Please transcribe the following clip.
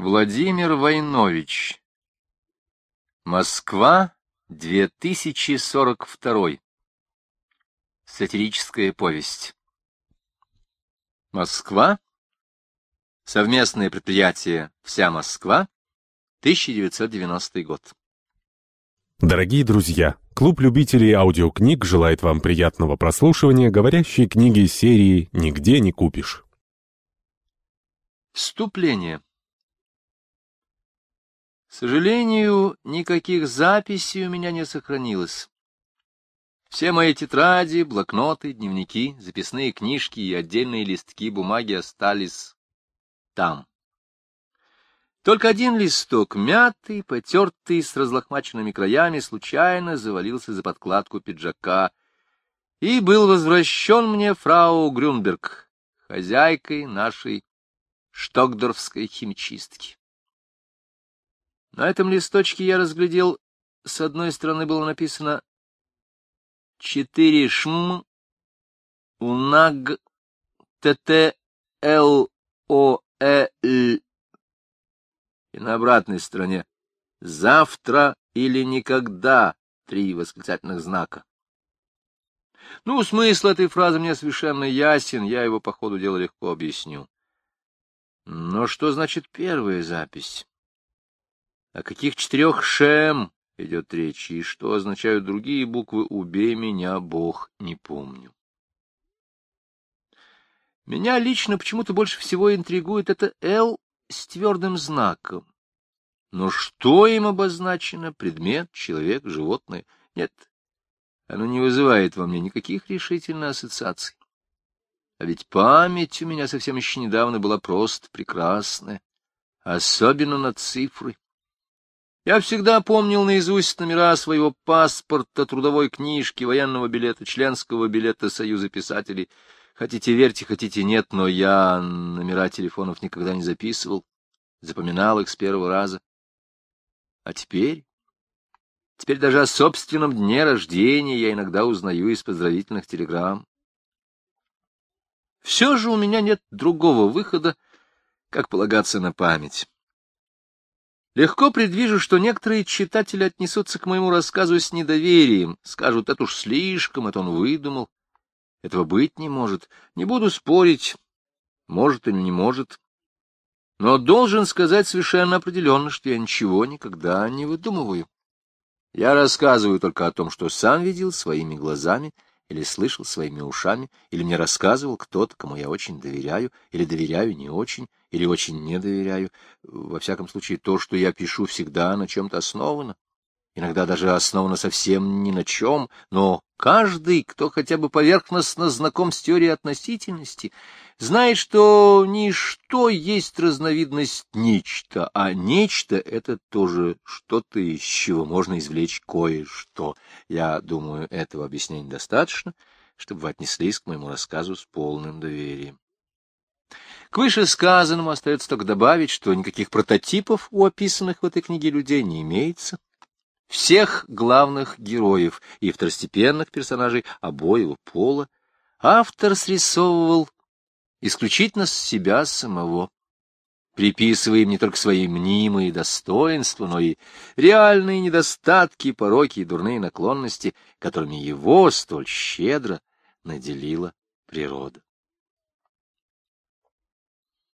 Владимир Войнович. Москва, 2042. Сатирическая повесть. Москва. Совместное предприятие «Вся Москва», 1990 год. Дорогие друзья, клуб любителей аудиокниг желает вам приятного прослушивания говорящей книги серии «Нигде не купишь». Вступление. К сожалению, никаких записей у меня не сохранилось. Все мои тетради, блокноты, дневники, записные книжки и отдельные листки бумаги остались там. Только один листок, мятый, потертый, с разлохмаченными краями, случайно завалился за подкладку пиджака и был возвращен мне фрау Грюнберг, хозяйкой нашей штокдорфской химчистки. На этом листочке я разглядел, с одной стороны было написано «Четыре шм унаг тт л о э л» и на обратной стороне «Завтра или никогда» три восклицательных знака. Ну, смысл этой фразы мне совершенно ясен, я его по ходу дела легко объясню. Но что значит первая запись? О каких четырех шем идет речь, и что означают другие буквы «Убей меня, Бог, не помню». Меня лично почему-то больше всего интригует это «Л» с твердым знаком. Но что им обозначено? Предмет, человек, животное? Нет, оно не вызывает во мне никаких решительных ассоциаций. А ведь память у меня совсем еще недавно была просто прекрасная, особенно на цифры. Я всегда помнил наизусть номера своего паспорта, трудовой книжки, военного билета, членского билета Союза писателей. Хотите верьте, хотите нет, но я номера телефонов никогда не записывал, запоминал их с первого раза. А теперь... Теперь даже о собственном дне рождения я иногда узнаю из поздравительных телеграмм. Все же у меня нет другого выхода, как полагаться на память. Легко предвижу, что некоторые читатели отнесутся к моему рассказу с недоверием, скажут, это уж слишком, это он выдумал. Этого быть не может. Не буду спорить, может или не может. Но должен сказать совершенно определенно, что я ничего никогда не выдумываю. Я рассказываю только о том, что сам видел своими глазами или слышал своими ушами, или мне рассказывал кто-то, кому я очень доверяю, или доверяю не очень, или очень не доверяю. Во всяком случае, то, что я пишу, всегда на чем-то основано. Иногда даже основано совсем ни на чем, но каждый, кто хотя бы поверхностно знаком с теорией относительности, знает, что ничто есть разновидность нечто, а нечто — это тоже что-то, из чего можно извлечь кое-что. Я думаю, этого объяснения достаточно, чтобы вы отнеслись к моему рассказу с полным доверием. К вышесказанному остается только добавить, что никаких прототипов у описанных в этой книге людей не имеется. Всех главных героев и второстепенных персонажей обоего пола автор срисовывал исключительно с себя самого, приписывая им не только свои мнимые достоинства, но и реальные недостатки, пороки и дурные наклонности, которыми его столь щедро наделила природа.